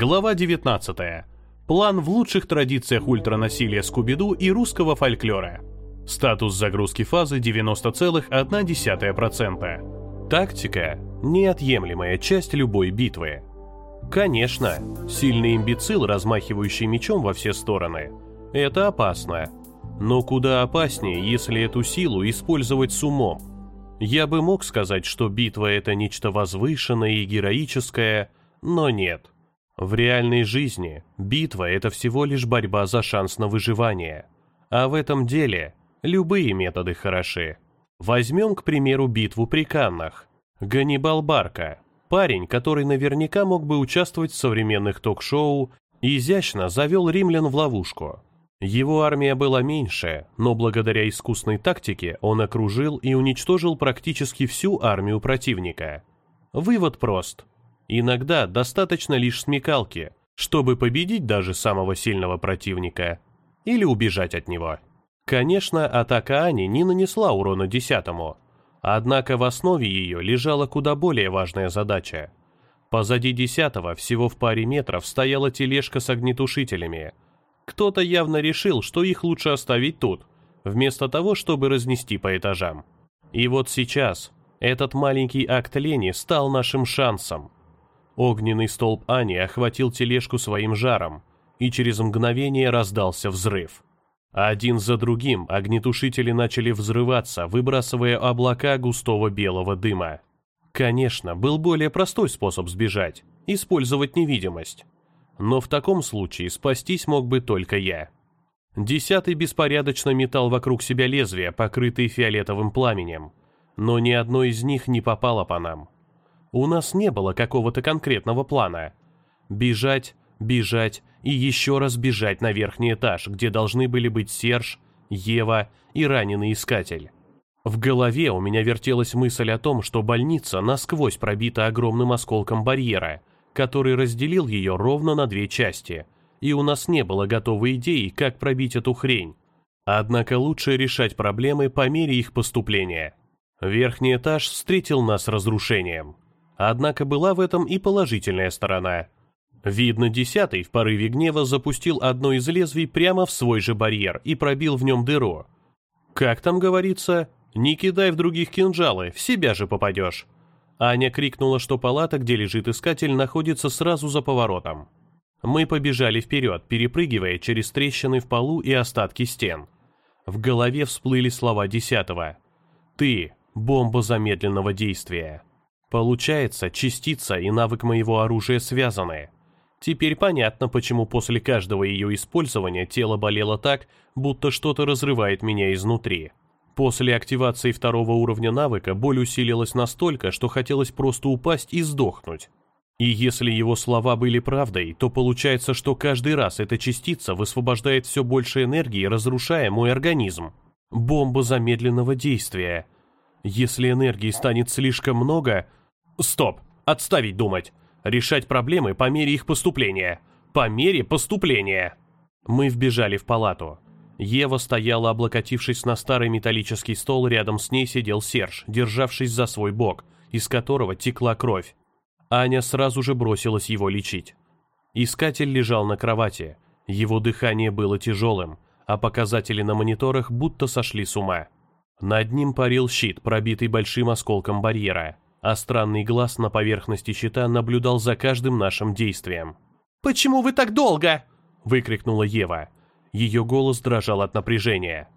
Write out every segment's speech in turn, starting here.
Глава 19. План в лучших традициях ультранасилия Скубиду и русского фольклора. Статус загрузки фазы 90,1%. Тактика – неотъемлемая часть любой битвы. Конечно, сильный имбецил, размахивающий мечом во все стороны – это опасно. Но куда опаснее, если эту силу использовать с умом. Я бы мог сказать, что битва – это нечто возвышенное и героическое, но нет – в реальной жизни битва – это всего лишь борьба за шанс на выживание. А в этом деле любые методы хороши. Возьмем, к примеру, битву при Каннах. Ганнибал Барка, парень, который наверняка мог бы участвовать в современных ток-шоу, изящно завел римлян в ловушку. Его армия была меньше, но благодаря искусной тактике он окружил и уничтожил практически всю армию противника. Вывод прост – Иногда достаточно лишь смекалки, чтобы победить даже самого сильного противника или убежать от него. Конечно, атака Ани не нанесла урона десятому, однако в основе ее лежала куда более важная задача. Позади десятого, всего в паре метров, стояла тележка с огнетушителями. Кто-то явно решил, что их лучше оставить тут, вместо того, чтобы разнести по этажам. И вот сейчас этот маленький акт лени стал нашим шансом – Огненный столб Ани охватил тележку своим жаром, и через мгновение раздался взрыв. Один за другим огнетушители начали взрываться, выбрасывая облака густого белого дыма. Конечно, был более простой способ сбежать – использовать невидимость. Но в таком случае спастись мог бы только я. Десятый беспорядочно метал вокруг себя лезвия, покрытые фиолетовым пламенем, но ни одно из них не попало по нам. У нас не было какого-то конкретного плана. Бежать, бежать и еще раз бежать на верхний этаж, где должны были быть Серж, Ева и раненый искатель. В голове у меня вертелась мысль о том, что больница насквозь пробита огромным осколком барьера, который разделил ее ровно на две части, и у нас не было готовой идеи, как пробить эту хрень. Однако лучше решать проблемы по мере их поступления. Верхний этаж встретил нас разрушением. Однако была в этом и положительная сторона. Видно, десятый в порыве гнева запустил одно из лезвий прямо в свой же барьер и пробил в нем дыру. Как там говорится, не кидай в других кинжалы, в себя же попадешь. Аня крикнула, что палата, где лежит искатель, находится сразу за поворотом. Мы побежали вперед, перепрыгивая через трещины в полу и остатки стен. В голове всплыли слова десятого. «Ты – бомба замедленного действия». Получается, частица и навык моего оружия связаны. Теперь понятно, почему после каждого ее использования тело болело так, будто что-то разрывает меня изнутри. После активации второго уровня навыка боль усилилась настолько, что хотелось просто упасть и сдохнуть. И если его слова были правдой, то получается, что каждый раз эта частица высвобождает все больше энергии, разрушая мой организм. Бомба замедленного действия. Если энергии станет слишком много, Стоп, отставить думать. Решать проблемы по мере их поступления. По мере поступления. Мы вбежали в палату. Ева стояла, облокотившись на старый металлический стол, рядом с ней сидел Серж, державшись за свой бок, из которого текла кровь. Аня сразу же бросилась его лечить. Искатель лежал на кровати. Его дыхание было тяжелым, а показатели на мониторах будто сошли с ума. Над ним парил щит, пробитый большим осколком барьера а странный глаз на поверхности щита наблюдал за каждым нашим действием. «Почему вы так долго?» — выкрикнула Ева. Ее голос дрожал от напряжения.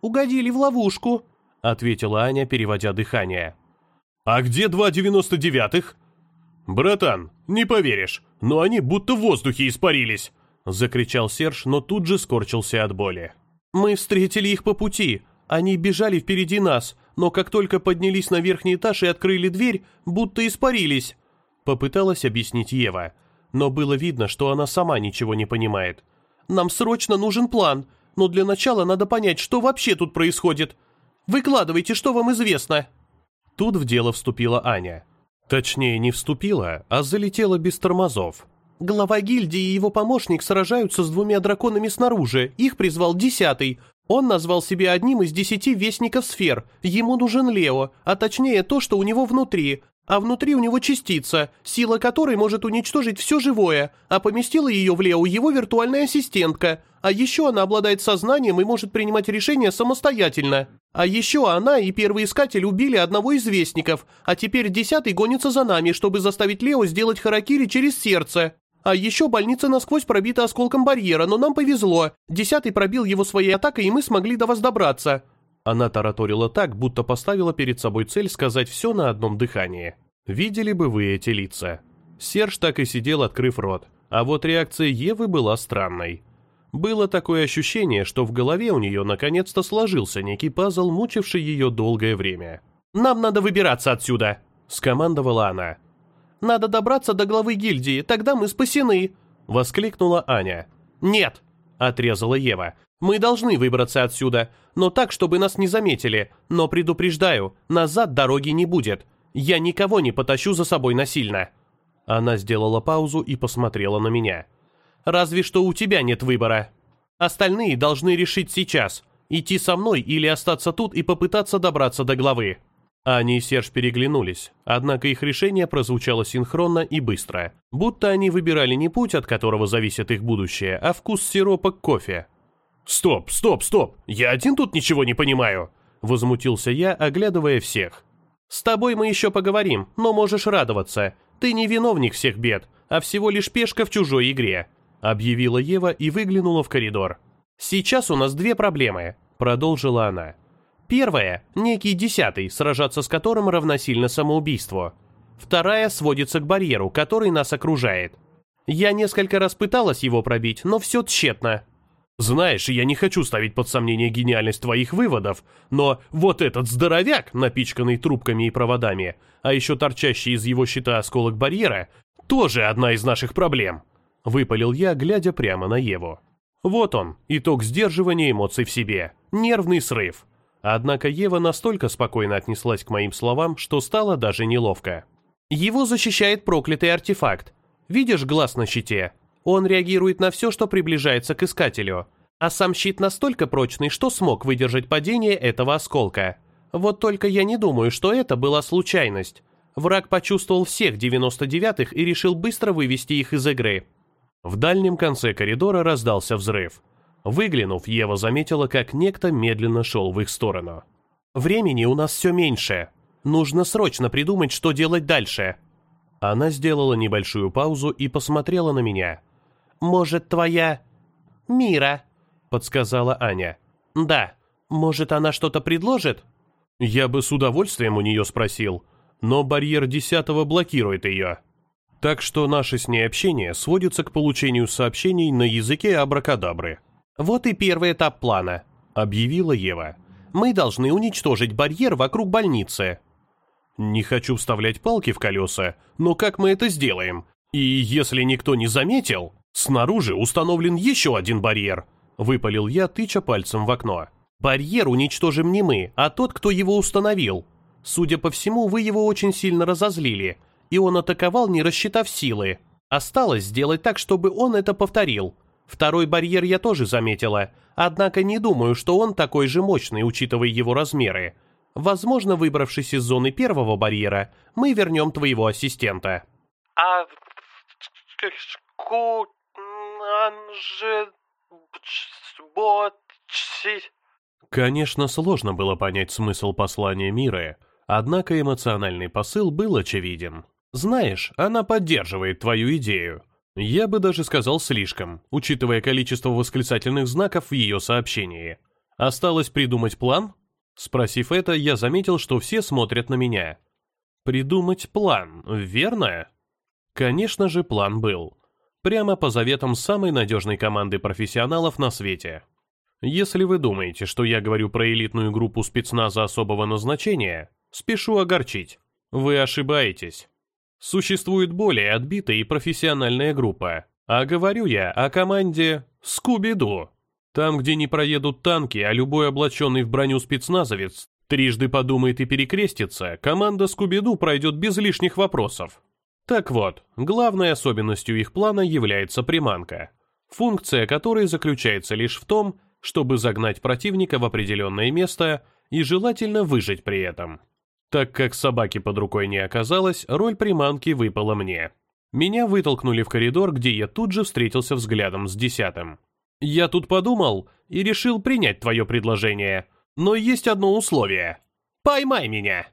«Угодили в ловушку», — ответила Аня, переводя дыхание. «А где два девяносто девятых?» «Братан, не поверишь, но они будто в воздухе испарились!» — закричал Серж, но тут же скорчился от боли. «Мы встретили их по пути. Они бежали впереди нас но как только поднялись на верхний этаж и открыли дверь, будто испарились», — попыталась объяснить Ева. Но было видно, что она сама ничего не понимает. «Нам срочно нужен план, но для начала надо понять, что вообще тут происходит. Выкладывайте, что вам известно». Тут в дело вступила Аня. Точнее, не вступила, а залетела без тормозов. Глава гильдии и его помощник сражаются с двумя драконами снаружи, их призвал десятый. Он назвал себя одним из десяти вестников сфер. Ему нужен Лео, а точнее то, что у него внутри. а внутри у него частица, сила которой может уничтожить все живое, а поместила ее в Лео его виртуальная ассистентка. А еще она обладает сознанием и может принимать решения самостоятельно. А еще она и первый искатель убили одного из вестников, а теперь десятый гонится за нами, чтобы заставить Лео сделать харакири через сердце. А еще больница насквозь пробита осколком барьера, но нам повезло. Десятый пробил его своей атакой, и мы смогли до вас добраться». Она тараторила так, будто поставила перед собой цель сказать все на одном дыхании. Видели бы вы эти лица. Серж так и сидел, открыв рот. А вот реакция Евы была странной. Было такое ощущение, что в голове у нее наконец-то сложился некий пазл, мучивший ее долгое время. «Нам надо выбираться отсюда!» – скомандовала она. Надо добраться до главы гильдии, тогда мы спасены!» — воскликнула Аня. «Нет!» — отрезала Ева. «Мы должны выбраться отсюда, но так, чтобы нас не заметили. Но предупреждаю, назад дороги не будет. Я никого не потащу за собой насильно». Она сделала паузу и посмотрела на меня. «Разве что у тебя нет выбора. Остальные должны решить сейчас, идти со мной или остаться тут и попытаться добраться до главы». Аня и Серж переглянулись, однако их решение прозвучало синхронно и быстро, будто они выбирали не путь, от которого зависит их будущее, а вкус сиропа к кофе. «Стоп, стоп, стоп! Я один тут ничего не понимаю!» Возмутился я, оглядывая всех. «С тобой мы еще поговорим, но можешь радоваться. Ты не виновник всех бед, а всего лишь пешка в чужой игре», объявила Ева и выглянула в коридор. «Сейчас у нас две проблемы», продолжила она. Первая – некий десятый, сражаться с которым равносильно самоубийству. Вторая сводится к барьеру, который нас окружает. Я несколько раз пыталась его пробить, но все тщетно. Знаешь, я не хочу ставить под сомнение гениальность твоих выводов, но вот этот здоровяк, напичканный трубками и проводами, а еще торчащий из его щита осколок барьера, тоже одна из наших проблем. Выпалил я, глядя прямо на Еву. Вот он, итог сдерживания эмоций в себе. Нервный срыв. Однако Ева настолько спокойно отнеслась к моим словам, что стало даже неловко. Его защищает проклятый артефакт. Видишь глаз на щите? Он реагирует на все, что приближается к искателю. А сам щит настолько прочный, что смог выдержать падение этого осколка. Вот только я не думаю, что это была случайность. Враг почувствовал всех 99-х и решил быстро вывести их из игры. В дальнем конце коридора раздался взрыв. Выглянув, Ева заметила, как некто медленно шел в их сторону. «Времени у нас все меньше. Нужно срочно придумать, что делать дальше». Она сделала небольшую паузу и посмотрела на меня. «Может, твоя...» «Мира», — подсказала Аня. «Да. Может, она что-то предложит?» Я бы с удовольствием у нее спросил, но барьер десятого блокирует ее. Так что наше с ней общение сводится к получению сообщений на языке абракадабры. «Вот и первый этап плана», — объявила Ева. «Мы должны уничтожить барьер вокруг больницы». «Не хочу вставлять палки в колеса, но как мы это сделаем? И если никто не заметил, снаружи установлен еще один барьер», — выпалил я, тыча пальцем в окно. «Барьер уничтожим не мы, а тот, кто его установил. Судя по всему, вы его очень сильно разозлили, и он атаковал, не рассчитав силы. Осталось сделать так, чтобы он это повторил. Второй барьер я тоже заметила, однако не думаю, что он такой же мощный, учитывая его размеры. Возможно, выбравшись из зоны первого барьера, мы вернем твоего ассистента. А... Конечно, сложно было понять смысл послания Миры, однако эмоциональный посыл был очевиден. Знаешь, она поддерживает твою идею. Я бы даже сказал слишком, учитывая количество восклицательных знаков в ее сообщении. Осталось придумать план? Спросив это, я заметил, что все смотрят на меня. Придумать план, верно? Конечно же, план был. Прямо по заветам самой надежной команды профессионалов на свете. Если вы думаете, что я говорю про элитную группу спецназа особого назначения, спешу огорчить. Вы ошибаетесь. Существует более отбитая и профессиональная группа. А говорю я о команде «Скуби-Ду». Там, где не проедут танки, а любой облаченный в броню спецназовец трижды подумает и перекрестится, команда Скуби-Ду пройдет без лишних вопросов. Так вот, главной особенностью их плана является приманка, функция которой заключается лишь в том, чтобы загнать противника в определенное место и желательно выжить при этом. Так как собаки под рукой не оказалось, роль приманки выпала мне. Меня вытолкнули в коридор, где я тут же встретился взглядом с десятым. «Я тут подумал и решил принять твое предложение, но есть одно условие. Поймай меня!»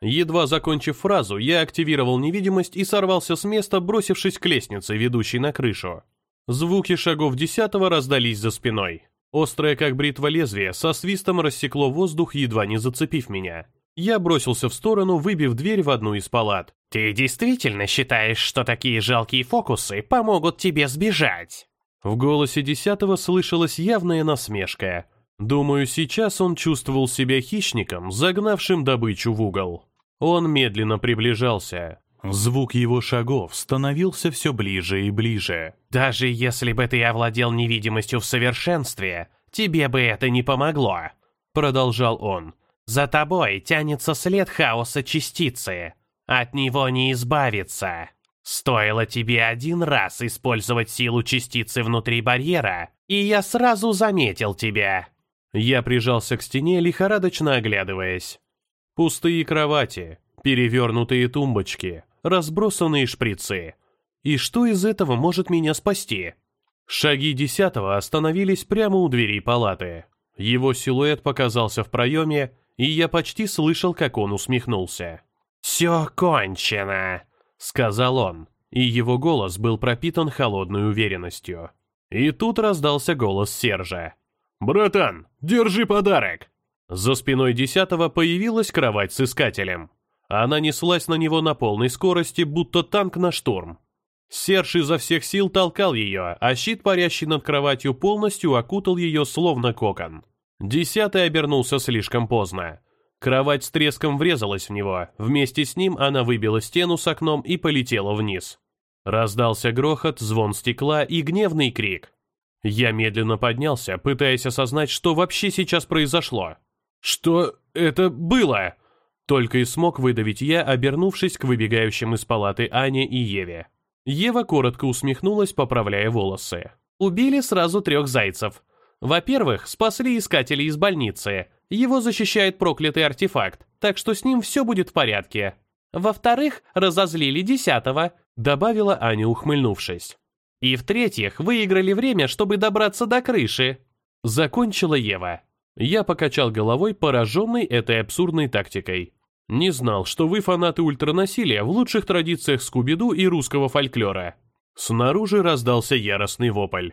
Едва закончив фразу, я активировал невидимость и сорвался с места, бросившись к лестнице, ведущей на крышу. Звуки шагов десятого раздались за спиной. Острое, как бритва лезвие, со свистом рассекло воздух, едва не зацепив меня. Я бросился в сторону, выбив дверь в одну из палат. «Ты действительно считаешь, что такие жалкие фокусы помогут тебе сбежать?» В голосе десятого слышалась явная насмешка. Думаю, сейчас он чувствовал себя хищником, загнавшим добычу в угол. Он медленно приближался. Звук его шагов становился все ближе и ближе. «Даже если бы ты овладел невидимостью в совершенстве, тебе бы это не помогло», — продолжал он. «За тобой тянется след хаоса частицы. От него не избавиться. Стоило тебе один раз использовать силу частицы внутри барьера, и я сразу заметил тебя». Я прижался к стене, лихорадочно оглядываясь. Пустые кровати, перевернутые тумбочки, разбросанные шприцы. И что из этого может меня спасти? Шаги десятого остановились прямо у двери палаты. Его силуэт показался в проеме, и я почти слышал, как он усмехнулся. «Все кончено», — сказал он, и его голос был пропитан холодной уверенностью. И тут раздался голос Сержа. «Братан, держи подарок!» За спиной десятого появилась кровать с искателем. Она неслась на него на полной скорости, будто танк на штурм. Серж изо всех сил толкал ее, а щит, парящий над кроватью, полностью окутал ее словно кокон. Десятый обернулся слишком поздно. Кровать с треском врезалась в него, вместе с ним она выбила стену с окном и полетела вниз. Раздался грохот, звон стекла и гневный крик. Я медленно поднялся, пытаясь осознать, что вообще сейчас произошло. «Что это было?» Только и смог выдавить я, обернувшись к выбегающим из палаты Ане и Еве. Ева коротко усмехнулась, поправляя волосы. «Убили сразу трех зайцев. Во-первых, спасли искателей из больницы. Его защищает проклятый артефакт, так что с ним все будет в порядке. Во-вторых, разозлили десятого», — добавила Аня, ухмыльнувшись. «И в-третьих, выиграли время, чтобы добраться до крыши», — закончила Ева. Я покачал головой, пораженный этой абсурдной тактикой. Не знал, что вы фанаты ультранасилия в лучших традициях Скуби-Ду и русского фольклора. Снаружи раздался яростный вопль.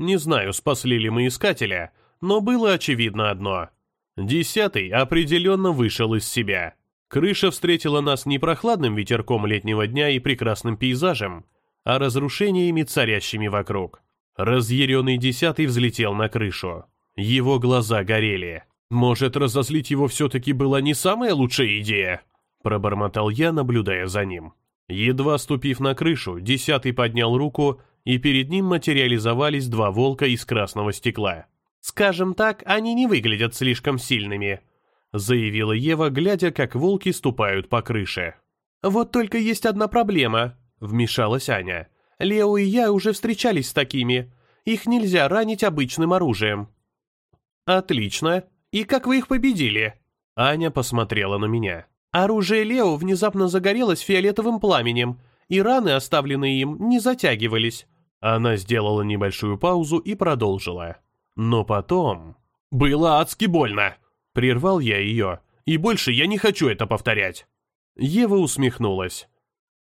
Не знаю, спасли ли мы искателя, но было очевидно одно. Десятый определенно вышел из себя. Крыша встретила нас не прохладным ветерком летнего дня и прекрасным пейзажем, а разрушениями, царящими вокруг. Разъяренный десятый взлетел на крышу. Его глаза горели. «Может, разозлить его все-таки была не самая лучшая идея?» Пробормотал я, наблюдая за ним. Едва ступив на крышу, десятый поднял руку, и перед ним материализовались два волка из красного стекла. «Скажем так, они не выглядят слишком сильными», заявила Ева, глядя, как волки ступают по крыше. «Вот только есть одна проблема», вмешалась Аня. «Лео и я уже встречались с такими. Их нельзя ранить обычным оружием». «Отлично. И как вы их победили?» Аня посмотрела на меня. «Оружие Лео внезапно загорелось фиолетовым пламенем, и раны, оставленные им, не затягивались». Она сделала небольшую паузу и продолжила. Но потом... «Было адски больно!» Прервал я ее. «И больше я не хочу это повторять!» Ева усмехнулась.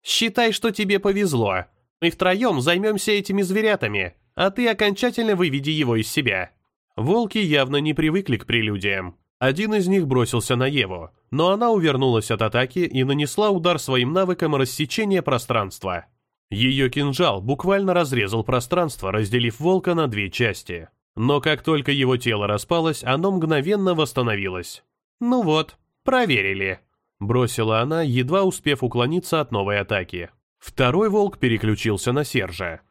«Считай, что тебе повезло. Мы втроем займемся этими зверятами, а ты окончательно выведи его из себя». Волки явно не привыкли к прелюдиям. Один из них бросился на Еву, но она увернулась от атаки и нанесла удар своим навыком рассечения пространства. Ее кинжал буквально разрезал пространство, разделив волка на две части. Но как только его тело распалось, оно мгновенно восстановилось. «Ну вот, проверили», — бросила она, едва успев уклониться от новой атаки. Второй волк переключился на Сержа.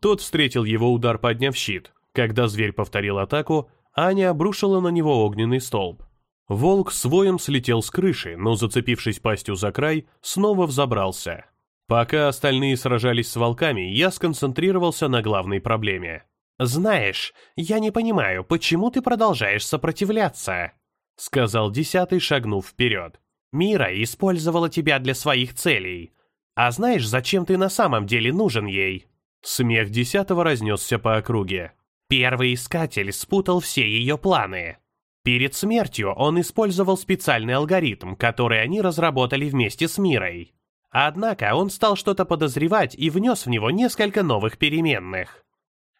Тот встретил его удар, подняв щит. Когда зверь повторил атаку, Аня обрушила на него огненный столб. Волк с воем слетел с крыши, но, зацепившись пастью за край, снова взобрался. Пока остальные сражались с волками, я сконцентрировался на главной проблеме. «Знаешь, я не понимаю, почему ты продолжаешь сопротивляться?» Сказал десятый, шагнув вперед. Мира использовала тебя для своих целей. А знаешь, зачем ты на самом деле нужен ей?» Смех десятого разнесся по округе. Первый искатель спутал все ее планы. Перед смертью он использовал специальный алгоритм, который они разработали вместе с Мирой. Однако он стал что-то подозревать и внес в него несколько новых переменных.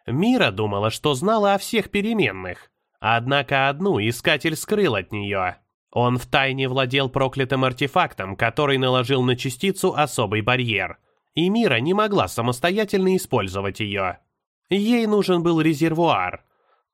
Мира думала, что знала о всех переменных, однако одну искатель скрыл от нее. Он втайне владел проклятым артефактом, который наложил на частицу особый барьер, и Мира не могла самостоятельно использовать ее. Ей нужен был резервуар.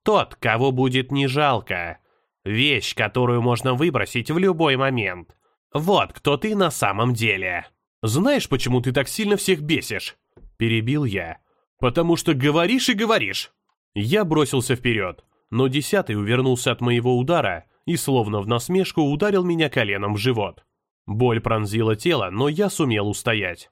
Тот, кого будет не жалко. Вещь, которую можно выбросить в любой момент. Вот кто ты на самом деле. «Знаешь, почему ты так сильно всех бесишь?» Перебил я. «Потому что говоришь и говоришь!» Я бросился вперед, но десятый увернулся от моего удара и, словно в насмешку, ударил меня коленом в живот. Боль пронзила тело, но я сумел устоять.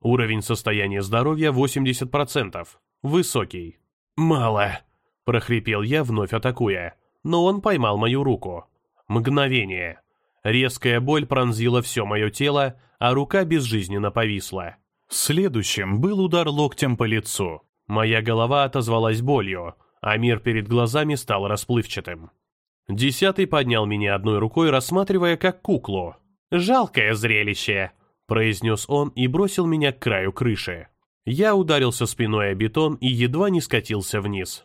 Уровень состояния здоровья 80%. Высокий. «Мало!» – прохрипел я, вновь атакуя. Но он поймал мою руку. Мгновение. Резкая боль пронзила все мое тело, а рука безжизненно повисла. Следующим был удар локтем по лицу. Моя голова отозвалась болью, а мир перед глазами стал расплывчатым. Десятый поднял меня одной рукой, рассматривая как куклу. «Жалкое зрелище», — произнес он и бросил меня к краю крыши. Я ударился спиной о бетон и едва не скатился вниз.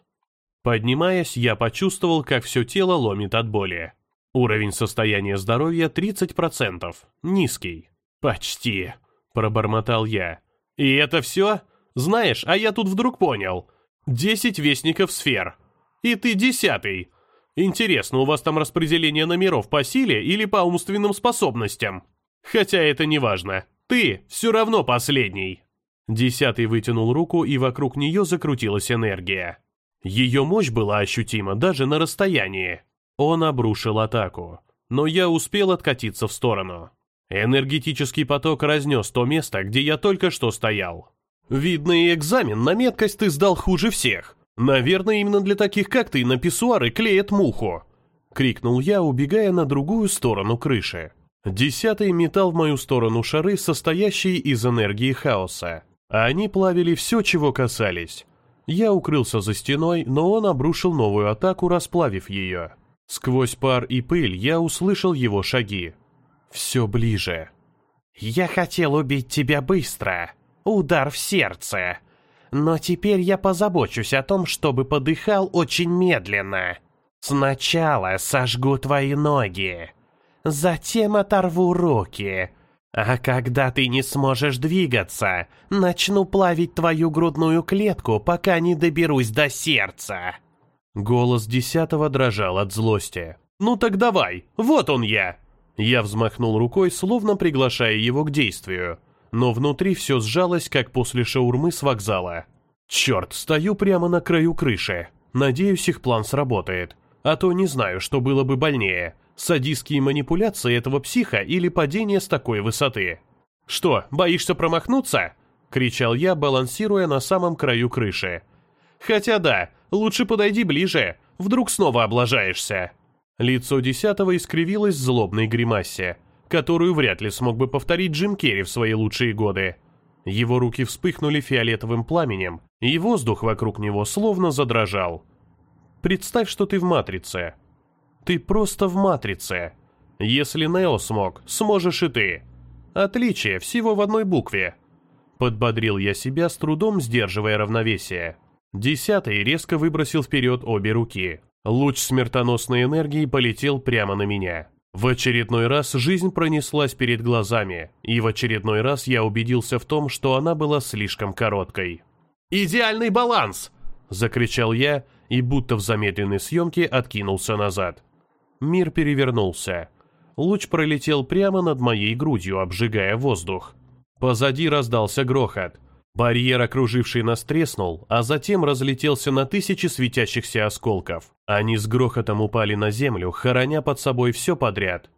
Поднимаясь, я почувствовал, как все тело ломит от боли. Уровень состояния здоровья 30%. Низкий. «Почти», — пробормотал я. «И это все? Знаешь, а я тут вдруг понял. Десять вестников сфер. И ты десятый. Интересно, у вас там распределение номеров по силе или по умственным способностям? Хотя это не важно. Ты все равно последний». Десятый вытянул руку, и вокруг нее закрутилась энергия. Ее мощь была ощутима даже на расстоянии. Он обрушил атаку, но я успел откатиться в сторону. Энергетический поток разнес то место, где я только что стоял. Видно, и экзамен на меткость ты сдал хуже всех. Наверное, именно для таких, как ты, на писсуары клеят муху. Крикнул я, убегая на другую сторону крыши. Десятый метал в мою сторону шары, состоящие из энергии хаоса. Они плавили все, чего касались. Я укрылся за стеной, но он обрушил новую атаку, расплавив ее. Сквозь пар и пыль я услышал его шаги. Все ближе. «Я хотел убить тебя быстро. Удар в сердце. Но теперь я позабочусь о том, чтобы подыхал очень медленно. Сначала сожгу твои ноги. Затем оторву руки. А когда ты не сможешь двигаться, начну плавить твою грудную клетку, пока не доберусь до сердца». Голос десятого дрожал от злости. «Ну так давай, вот он я!» Я взмахнул рукой, словно приглашая его к действию, но внутри все сжалось, как после шаурмы с вокзала. «Черт, стою прямо на краю крыши. Надеюсь, их план сработает. А то не знаю, что было бы больнее, садистские манипуляции этого психа или падение с такой высоты». «Что, боишься промахнуться?» — кричал я, балансируя на самом краю крыши. «Хотя да, Лучше подойди ближе, вдруг снова облажаешься». Лицо десятого искривилось в злобной гримасе, которую вряд ли смог бы повторить Джим Керри в свои лучшие годы. Его руки вспыхнули фиолетовым пламенем, и воздух вокруг него словно задрожал. «Представь, что ты в Матрице. Ты просто в Матрице. Если Нео смог, сможешь и ты. Отличие всего в одной букве». Подбодрил я себя, с трудом сдерживая равновесие. Десятый резко выбросил вперед обе руки. Луч смертоносной энергии полетел прямо на меня. В очередной раз жизнь пронеслась перед глазами, и в очередной раз я убедился в том, что она была слишком короткой. «Идеальный баланс!» – закричал я, и будто в замедленной съемке откинулся назад. Мир перевернулся. Луч пролетел прямо над моей грудью, обжигая воздух. Позади раздался грохот – Барьер, окруживший нас, треснул, а затем разлетелся на тысячи светящихся осколков. Они с грохотом упали на землю, хороня под собой все подряд.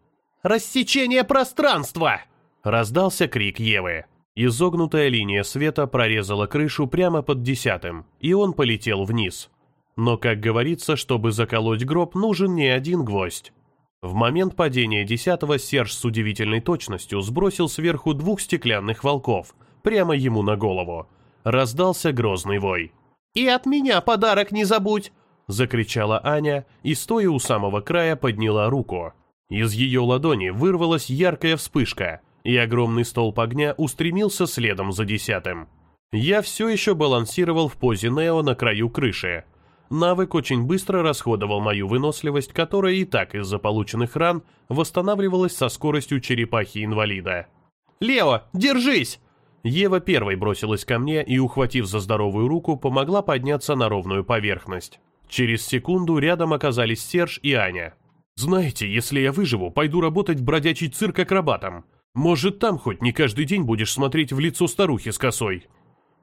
«Рассечение пространства!» Раздался крик Евы. Изогнутая линия света прорезала крышу прямо под десятым, и он полетел вниз. Но, как говорится, чтобы заколоть гроб, нужен не один гвоздь. В момент падения десятого Серж с удивительной точностью сбросил сверху двух стеклянных волков, прямо ему на голову. Раздался грозный вой. «И от меня подарок не забудь!» — закричала Аня и, стоя у самого края, подняла руку. Из ее ладони вырвалась яркая вспышка, и огромный столб огня устремился следом за десятым. Я все еще балансировал в позе Нео на краю крыши, Навык очень быстро расходовал мою выносливость, которая и так из-за полученных ран восстанавливалась со скоростью черепахи-инвалида. «Лео, держись!» Ева первой бросилась ко мне и, ухватив за здоровую руку, помогла подняться на ровную поверхность. Через секунду рядом оказались Серж и Аня. «Знаете, если я выживу, пойду работать в бродячий цирк акробатом. Может, там хоть не каждый день будешь смотреть в лицо старухи с косой?»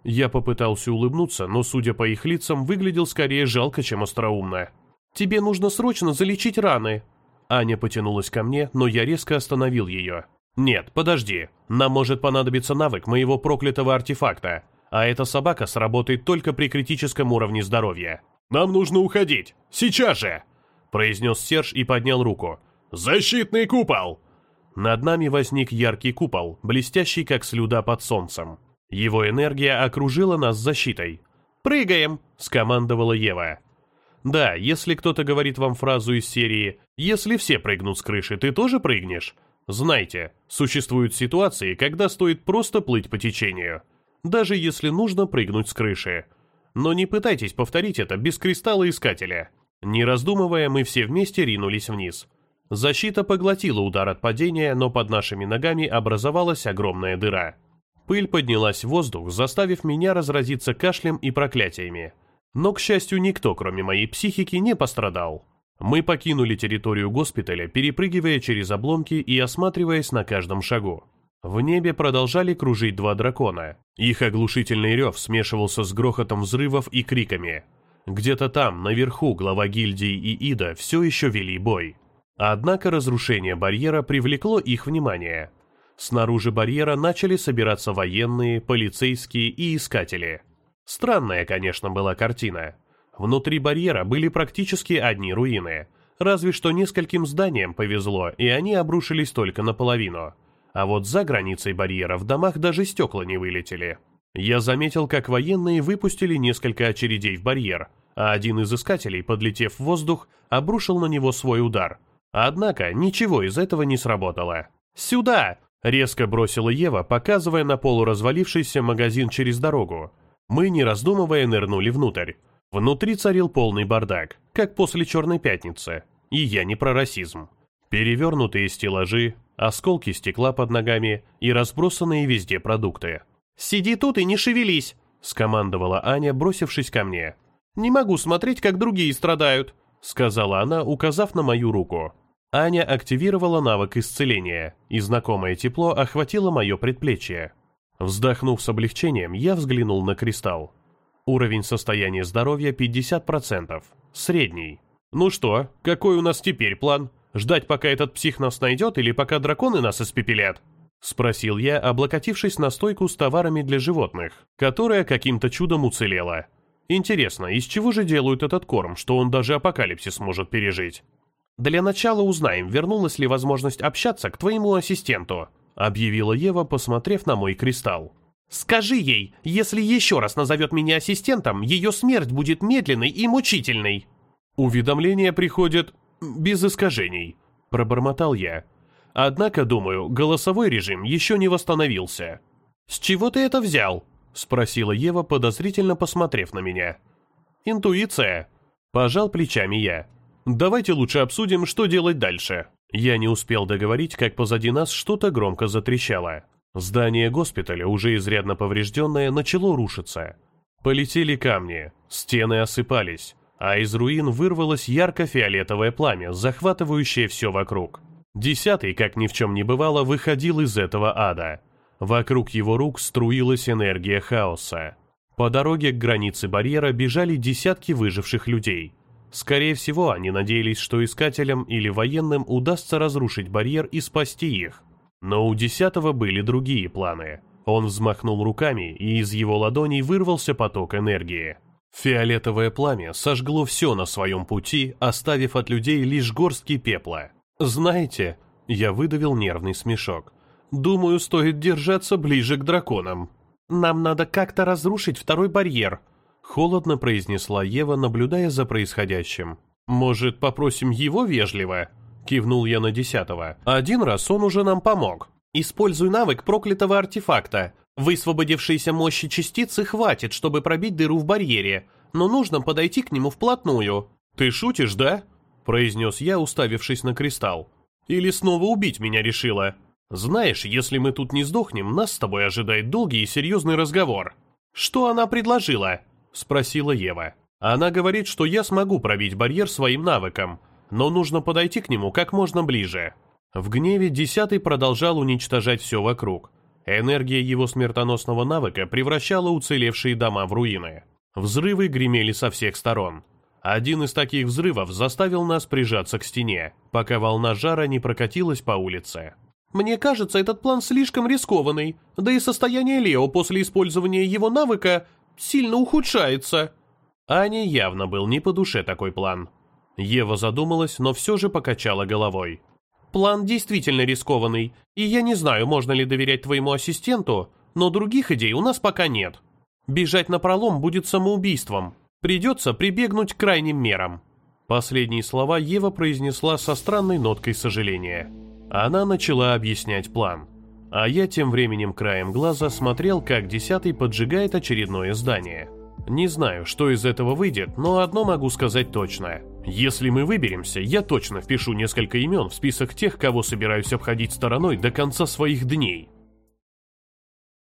Я попытался улыбнуться, но, судя по их лицам, выглядел скорее жалко, чем остроумно. «Тебе нужно срочно залечить раны». Аня потянулась ко мне, но я резко остановил ее. «Нет, подожди. Нам может понадобиться навык моего проклятого артефакта, а эта собака сработает только при критическом уровне здоровья. Нам нужно уходить. Сейчас же!» произнес Серж и поднял руку. «Защитный купол!» Над нами возник яркий купол, блестящий как слюда под солнцем. Его энергия окружила нас защитой. «Прыгаем!» – скомандовала Ева. Да, если кто-то говорит вам фразу из серии «Если все прыгнут с крыши, ты тоже прыгнешь?» Знайте, существуют ситуации, когда стоит просто плыть по течению. Даже если нужно прыгнуть с крыши. Но не пытайтесь повторить это без кристалла искателя. Не раздумывая, мы все вместе ринулись вниз. Защита поглотила удар от падения, но под нашими ногами образовалась огромная дыра. Пыль поднялась в воздух, заставив меня разразиться кашлем и проклятиями. Но, к счастью, никто, кроме моей психики, не пострадал. Мы покинули территорию госпиталя, перепрыгивая через обломки и осматриваясь на каждом шагу. В небе продолжали кружить два дракона. Их оглушительный рев смешивался с грохотом взрывов и криками. Где-то там, наверху, глава гильдии и Ида все еще вели бой. Однако разрушение барьера привлекло их внимание – Снаружи барьера начали собираться военные, полицейские и искатели. Странная, конечно, была картина. Внутри барьера были практически одни руины. Разве что нескольким зданиям повезло, и они обрушились только наполовину. А вот за границей барьера в домах даже стекла не вылетели. Я заметил, как военные выпустили несколько очередей в барьер, а один из искателей, подлетев в воздух, обрушил на него свой удар. Однако ничего из этого не сработало. «Сюда!» Резко бросила Ева, показывая на полуразвалившийся магазин через дорогу. Мы, не раздумывая, нырнули внутрь. Внутри царил полный бардак, как после Черной Пятницы. И я не про расизм. Перевернутые стеллажи, осколки стекла под ногами и разбросанные везде продукты. «Сиди тут и не шевелись!» — скомандовала Аня, бросившись ко мне. «Не могу смотреть, как другие страдают», — сказала она, указав на мою руку. Аня активировала навык исцеления, и знакомое тепло охватило мое предплечье. Вздохнув с облегчением, я взглянул на кристалл. Уровень состояния здоровья 50%. Средний. Ну что, какой у нас теперь план? Ждать, пока этот псих нас найдет, или пока драконы нас испепелят? Спросил я, облокотившись на стойку с товарами для животных, которая каким-то чудом уцелела. Интересно, из чего же делают этот корм, что он даже апокалипсис может пережить? «Для начала узнаем, вернулась ли возможность общаться к твоему ассистенту», объявила Ева, посмотрев на мой кристалл. «Скажи ей, если еще раз назовет меня ассистентом, ее смерть будет медленной и мучительной». «Уведомления приходят без искажений», — пробормотал я. «Однако, думаю, голосовой режим еще не восстановился». «С чего ты это взял?» — спросила Ева, подозрительно посмотрев на меня. «Интуиция», — пожал плечами я. Давайте лучше обсудим, что делать дальше. Я не успел договорить, как позади нас что-то громко затрещало. Здание госпиталя, уже изрядно поврежденное, начало рушиться. Полетели камни, стены осыпались, а из руин вырвалось ярко-фиолетовое пламя, захватывающее все вокруг. Десятый, как ни в чем не бывало, выходил из этого ада. Вокруг его рук струилась энергия хаоса. По дороге к границе барьера бежали десятки выживших людей – Скорее всего, они надеялись, что искателям или военным удастся разрушить барьер и спасти их. Но у десятого были другие планы. Он взмахнул руками, и из его ладоней вырвался поток энергии. Фиолетовое пламя сожгло все на своем пути, оставив от людей лишь горстки пепла. Знаете, я выдавил нервный смешок. Думаю, стоит держаться ближе к драконам. Нам надо как-то разрушить второй барьер, холодно произнесла Ева, наблюдая за происходящим. Может, попросим его вежливо? Кивнул я на десятого. Один раз он уже нам помог. Используй навык проклятого артефакта. Высвободившейся мощи частицы хватит, чтобы пробить дыру в барьере, но нужно подойти к нему вплотную. Ты шутишь, да? произнес я, уставившись на кристалл. Или снова убить меня решила? Знаешь, если мы тут не сдохнем, нас с тобой ожидает долгий и серьезный разговор. Что она предложила? Спросила Ева. Она говорит, что я смогу пробить барьер своим навыком, но нужно подойти к нему как можно ближе. В гневе десятый продолжал уничтожать все вокруг. Энергия его смертоносного навыка превращала уцелевшие дома в руины. Взрывы гремели со всех сторон. Один из таких взрывов заставил нас прижаться к стене, пока волна жара не прокатилась по улице. «Мне кажется, этот план слишком рискованный, да и состояние Лео после использования его навыка сильно ухудшается». Ане явно был не по душе такой план. Ева задумалась, но все же покачала головой. План действительно рискованный, и я не знаю, можно ли доверять твоему ассистенту, но других идей у нас пока нет. Бежать на пролом будет самоубийством. Придется прибегнуть к крайним мерам». Последние слова Ева произнесла со странной ноткой сожаления. Она начала объяснять план. А я тем временем краем глаза смотрел, как десятый поджигает очередное здание. Не знаю, что из этого выйдет, но одно могу сказать точно. Если мы выберемся, я точно впишу несколько имен в список тех, кого собираюсь обходить стороной до конца своих дней.